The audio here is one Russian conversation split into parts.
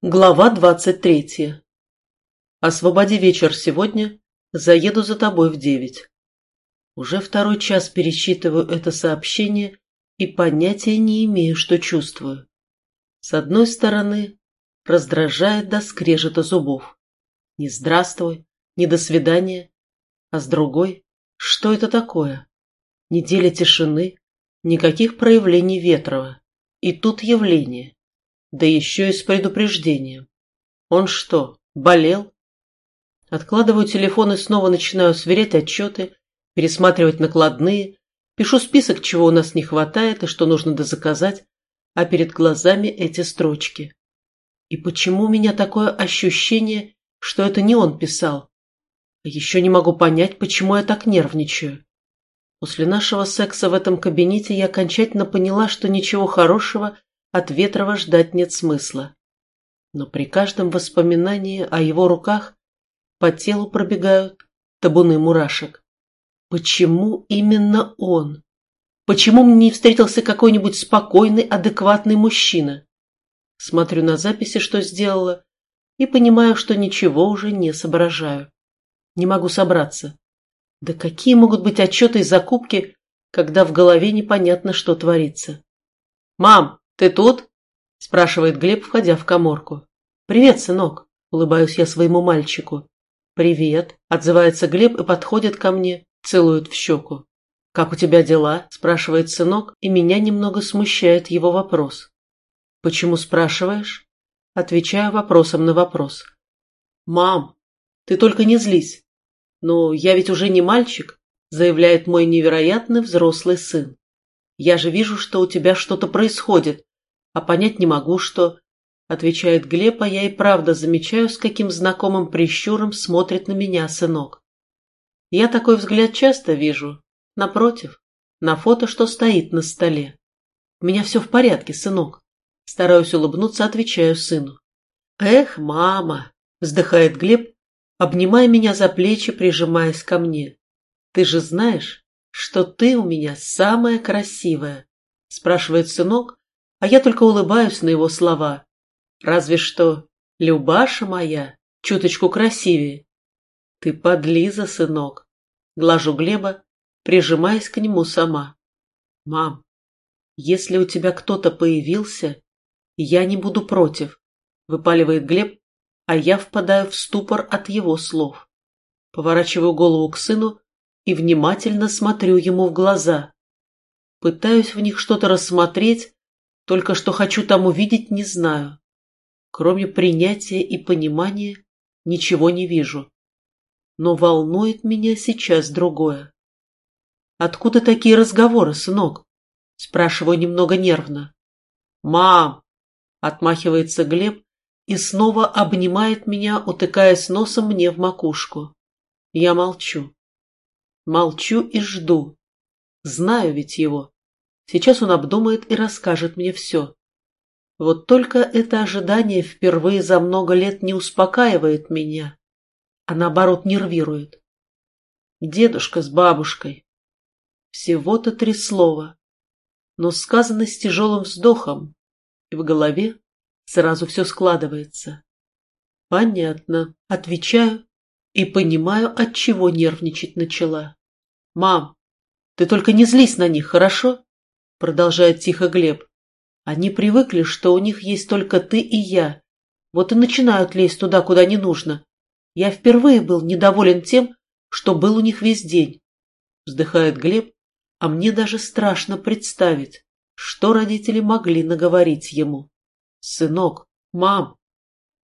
Глава двадцать третья. Освободи вечер сегодня, заеду за тобой в девять. Уже второй час пересчитываю это сообщение и понятия не имею, что чувствую. С одной стороны, раздражает до скрежета зубов. Не здравствуй, не до свидания. А с другой, что это такое? Неделя тишины, никаких проявлений Ветрова. И тут явление да еще и с предупреждением. Он что, болел? Откладываю телефон и снова начинаю сверять отчеты, пересматривать накладные, пишу список, чего у нас не хватает и что нужно дозаказать, а перед глазами эти строчки. И почему у меня такое ощущение, что это не он писал? Еще не могу понять, почему я так нервничаю. После нашего секса в этом кабинете я окончательно поняла, что ничего хорошего от Ветрова ждать нет смысла. Но при каждом воспоминании о его руках по телу пробегают табуны мурашек. Почему именно он? Почему мне не встретился какой-нибудь спокойный, адекватный мужчина? Смотрю на записи, что сделала, и понимаю, что ничего уже не соображаю. Не могу собраться. Да какие могут быть отчеты и закупки, когда в голове непонятно, что творится? «Мам, «Ты тут?» – спрашивает Глеб, входя в коморку. «Привет, сынок!» – улыбаюсь я своему мальчику. «Привет!» – отзывается Глеб и подходит ко мне, целует в щеку. «Как у тебя дела?» – спрашивает сынок, и меня немного смущает его вопрос. «Почему спрашиваешь?» Отвечаю вопросом на вопрос. «Мам, ты только не злись. Но я ведь уже не мальчик», – заявляет мой невероятный взрослый сын. «Я же вижу, что у тебя что-то происходит, а понять не могу, что...» Отвечает Глеб, а я и правда замечаю, с каким знакомым прищуром смотрит на меня сынок. Я такой взгляд часто вижу. Напротив, на фото, что стоит на столе. У меня все в порядке, сынок. Стараюсь улыбнуться, отвечаю сыну. «Эх, мама!» — вздыхает Глеб, обнимая меня за плечи, прижимаясь ко мне. «Ты же знаешь, что ты у меня самая красивая?» — спрашивает сынок, а я только улыбаюсь на его слова. Разве что Любаша моя чуточку красивее. Ты подлиза, сынок. Глажу Глеба, прижимаясь к нему сама. Мам, если у тебя кто-то появился, я не буду против, выпаливает Глеб, а я впадаю в ступор от его слов. Поворачиваю голову к сыну и внимательно смотрю ему в глаза. Пытаюсь в них что-то рассмотреть, только что хочу там увидеть, не знаю. Кроме принятия и понимания ничего не вижу. Но волнует меня сейчас другое. «Откуда такие разговоры, сынок?» Спрашиваю немного нервно. «Мам!» — отмахивается Глеб и снова обнимает меня, утыкаясь носом мне в макушку. Я молчу. Молчу и жду. Знаю ведь его. Сейчас он обдумает и расскажет мне все. Вот только это ожидание впервые за много лет не успокаивает меня, а наоборот нервирует. Дедушка с бабушкой. Всего-то три слова, но сказано с тяжелым вздохом, и в голове сразу все складывается. Понятно, отвечаю и понимаю, от чего нервничать начала. Мам, ты только не злись на них, хорошо? Продолжает тихо Глеб. Они привыкли, что у них есть только ты и я. Вот и начинают лезть туда, куда не нужно. Я впервые был недоволен тем, что был у них весь день. Вздыхает Глеб, а мне даже страшно представить, что родители могли наговорить ему. Сынок, мам,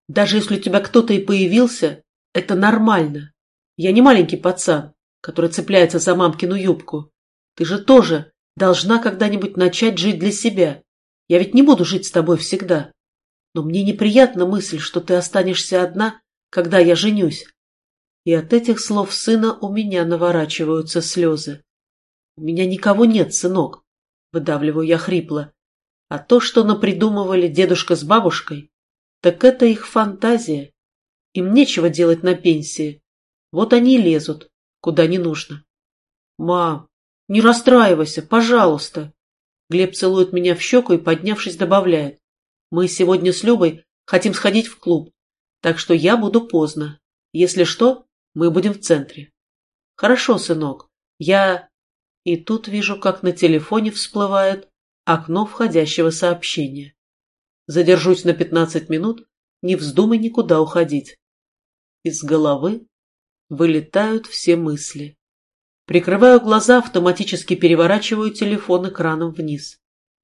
даже если у тебя кто-то и появился, это нормально. Я не маленький пацан, который цепляется за мамкину юбку. Ты же тоже Должна когда-нибудь начать жить для себя. Я ведь не буду жить с тобой всегда. Но мне неприятна мысль, что ты останешься одна, когда я женюсь. И от этих слов сына у меня наворачиваются слезы. У меня никого нет, сынок, выдавливаю я хрипло. А то, что напридумывали дедушка с бабушкой, так это их фантазия. Им нечего делать на пенсии. Вот они и лезут, куда не нужно. Мам, не расстраивайся, пожалуйста. Глеб целует меня в щеку и, поднявшись, добавляет. Мы сегодня с Любой Хотим сходить в клуб. Так что я буду поздно. Если что, мы будем в центре. Хорошо, сынок. Я... И тут вижу, как на телефоне всплывает окно входящего сообщения. Задержусь на пятнадцать минут, не вздумай никуда уходить. Из головы вылетают все мысли. Прикрываю глаза, автоматически переворачиваю телефон экраном вниз.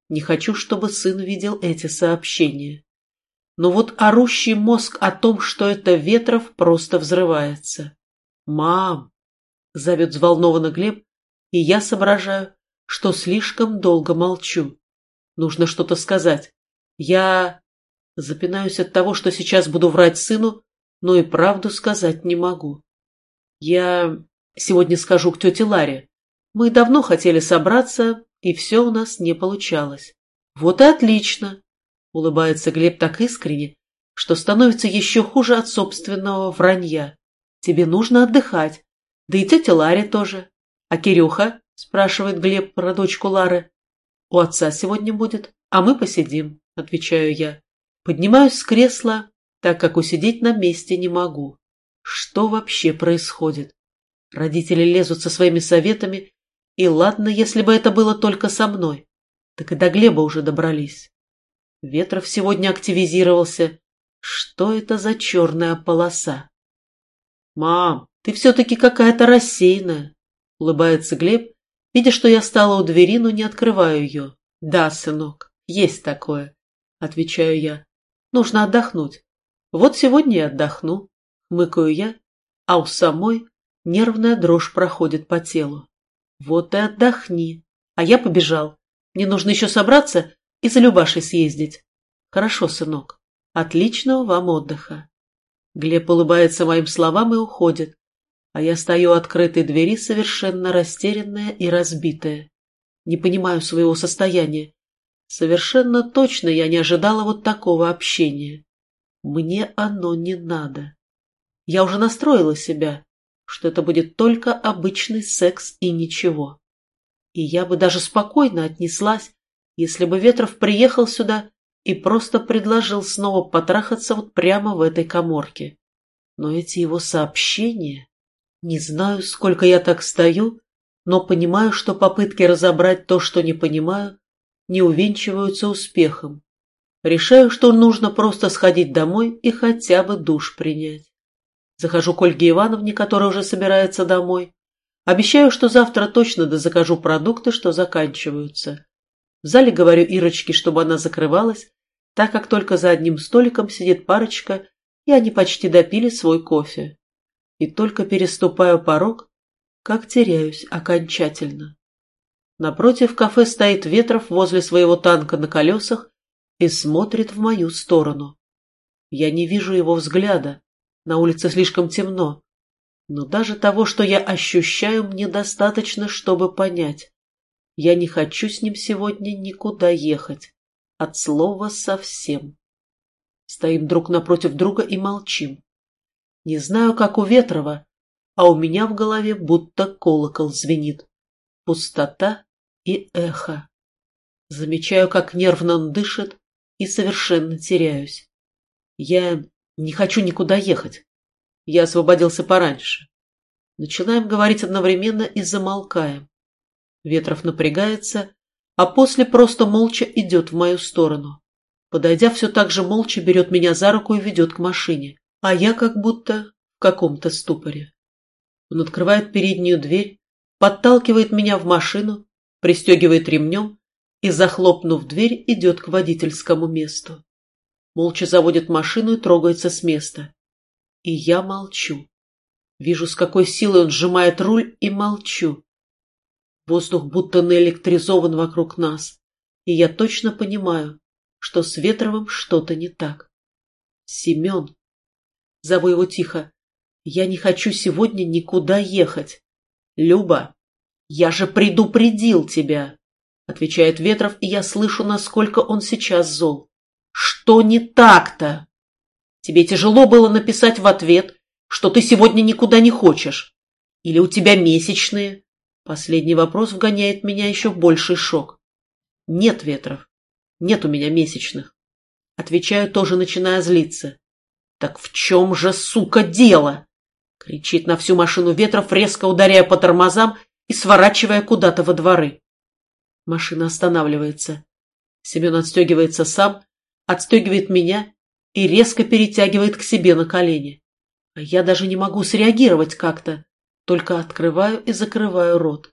Не хочу, чтобы сын видел эти сообщения. Но вот орущий мозг о том, что это Ветров, просто взрывается. «Мам!» — зовет взволнованно Глеб, и я соображаю, что слишком долго молчу. Нужно что-то сказать. Я запинаюсь от того, что сейчас буду врать сыну, но и правду сказать не могу. Я сегодня скажу к тете Ларе. Мы давно хотели собраться, и все у нас не получалось. Вот и отлично, улыбается Глеб так искренне, что становится еще хуже от собственного вранья. Тебе нужно отдыхать. Да и тетя Ларе тоже. А Кирюха? спрашивает Глеб про дочку Лары. У отца сегодня будет, а мы посидим, отвечаю я. Поднимаюсь с кресла, так как усидеть на месте не могу. Что вообще происходит? Родители лезут со своими советами, и ладно, если бы это было только со мной. Так и до Глеба уже добрались. Ветров сегодня активизировался. Что это за черная полоса? «Мам, ты все-таки какая-то рассеянная», — улыбается Глеб, видя, что я стала у двери, но не открываю ее. «Да, сынок, есть такое», — отвечаю я. «Нужно отдохнуть. Вот сегодня и отдохну», — мыкаю я, а у самой нервная дрожь проходит по телу. «Вот и отдохни. А я побежал. Мне нужно еще собраться и за Любашей съездить. Хорошо, сынок. Отличного вам отдыха. Глеб улыбается моим словам и уходит, а я стою у открытой двери совершенно растерянная и разбитая. Не понимаю своего состояния. Совершенно точно я не ожидала вот такого общения. Мне оно не надо. Я уже настроила себя, что это будет только обычный секс и ничего. И я бы даже спокойно отнеслась, если бы Ветров приехал сюда и просто предложил снова потрахаться вот прямо в этой коморке. Но эти его сообщения... Не знаю, сколько я так стою, но понимаю, что попытки разобрать то, что не понимаю, не увенчиваются успехом. Решаю, что нужно просто сходить домой и хотя бы душ принять. Захожу к Ольге Ивановне, которая уже собирается домой. Обещаю, что завтра точно дозакажу продукты, что заканчиваются. В зале говорю Ирочке, чтобы она закрывалась, так как только за одним столиком сидит парочка, и они почти допили свой кофе. И только переступаю порог, как теряюсь окончательно. Напротив кафе стоит Ветров возле своего танка на колесах и смотрит в мою сторону. Я не вижу его взгляда, на улице слишком темно, но даже того, что я ощущаю, мне достаточно, чтобы понять. Я не хочу с ним сегодня никуда ехать. От слова совсем. Стоим друг напротив друга и молчим. Не знаю, как у Ветрова, а у меня в голове будто колокол звенит. Пустота и эхо. Замечаю, как нервно он дышит, и совершенно теряюсь. Я не хочу никуда ехать. Я освободился пораньше. Начинаем говорить одновременно и замолкаем. Ветров напрягается, а после просто молча идет в мою сторону. Подойдя, все так же молча берет меня за руку и ведет к машине, а я как будто в каком-то ступоре. Он открывает переднюю дверь, подталкивает меня в машину, пристегивает ремнем и, захлопнув дверь, идет к водительскому месту. Молча заводит машину и трогается с места. И я молчу. Вижу, с какой силой он сжимает руль, и молчу. Воздух будто наэлектризован вокруг нас, и я точно понимаю, что с Ветровым что-то не так. Семен. Зову его тихо. Я не хочу сегодня никуда ехать. Люба, я же предупредил тебя, отвечает Ветров, и я слышу, насколько он сейчас зол. Что не так-то? Тебе тяжело было написать в ответ, что ты сегодня никуда не хочешь? Или у тебя месячные? Последний вопрос вгоняет меня еще в больший шок. Нет, Ветров, нет у меня месячных. Отвечаю, тоже начиная злиться. «Так в чем же, сука, дело?» Кричит на всю машину ветров, резко ударяя по тормозам и сворачивая куда-то во дворы. Машина останавливается. Семен отстегивается сам, отстегивает меня и резко перетягивает к себе на колени. А я даже не могу среагировать как-то, только открываю и закрываю рот.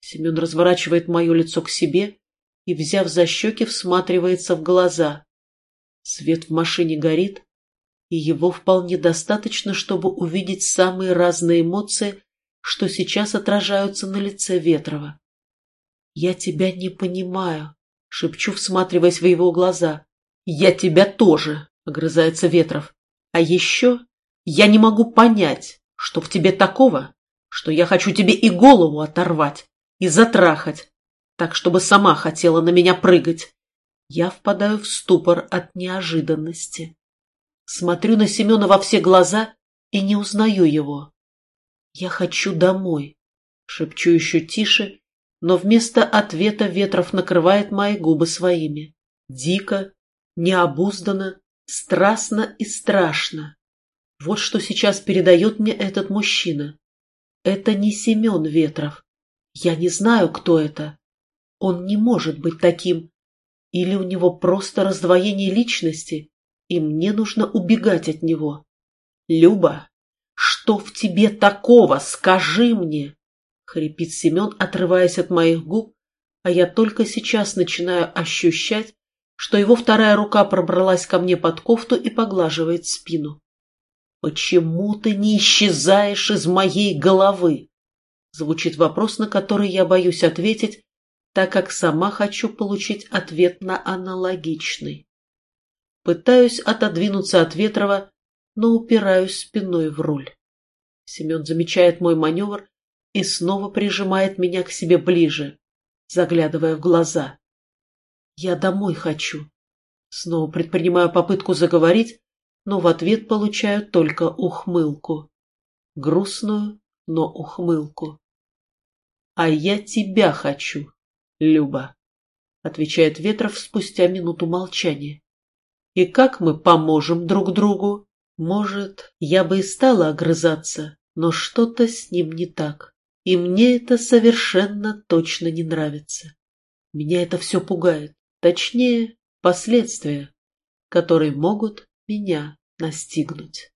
Семен разворачивает мое лицо к себе и, взяв за щеки, всматривается в глаза. Свет в машине горит, и его вполне достаточно, чтобы увидеть самые разные эмоции, что сейчас отражаются на лице Ветрова. «Я тебя не понимаю», — шепчу, всматриваясь в его глаза. «Я тебя тоже», — огрызается Ветров. «А еще я не могу понять, что в тебе такого, что я хочу тебе и голову оторвать, и затрахать, так, чтобы сама хотела на меня прыгать. Я впадаю в ступор от неожиданности. Смотрю на Семена во все глаза и не узнаю его. «Я хочу домой», — шепчу еще тише, но вместо ответа Ветров накрывает мои губы своими. Дико, необузданно, страстно и страшно. Вот что сейчас передает мне этот мужчина. Это не Семен Ветров. Я не знаю, кто это. Он не может быть таким. Или у него просто раздвоение личности, и мне нужно убегать от него. Люба, что в тебе такого, скажи мне? Хрипит Семен, отрываясь от моих губ, а я только сейчас начинаю ощущать, что его вторая рука пробралась ко мне под кофту и поглаживает спину. «Почему ты не исчезаешь из моей головы?» Звучит вопрос, на который я боюсь ответить, так как сама хочу получить ответ на аналогичный. Пытаюсь отодвинуться от Ветрова, но упираюсь спиной в руль. Семен замечает мой маневр и снова прижимает меня к себе ближе, заглядывая в глаза. «Я домой хочу». Снова предпринимаю попытку заговорить, но в ответ получаю только ухмылку. Грустную, но ухмылку. «А я тебя хочу, Люба», — отвечает Ветров спустя минуту молчания. «И как мы поможем друг другу? Может, я бы и стала огрызаться, но что-то с ним не так, и мне это совершенно точно не нравится. Меня это все пугает, точнее, последствия, которые могут меня настигнуть.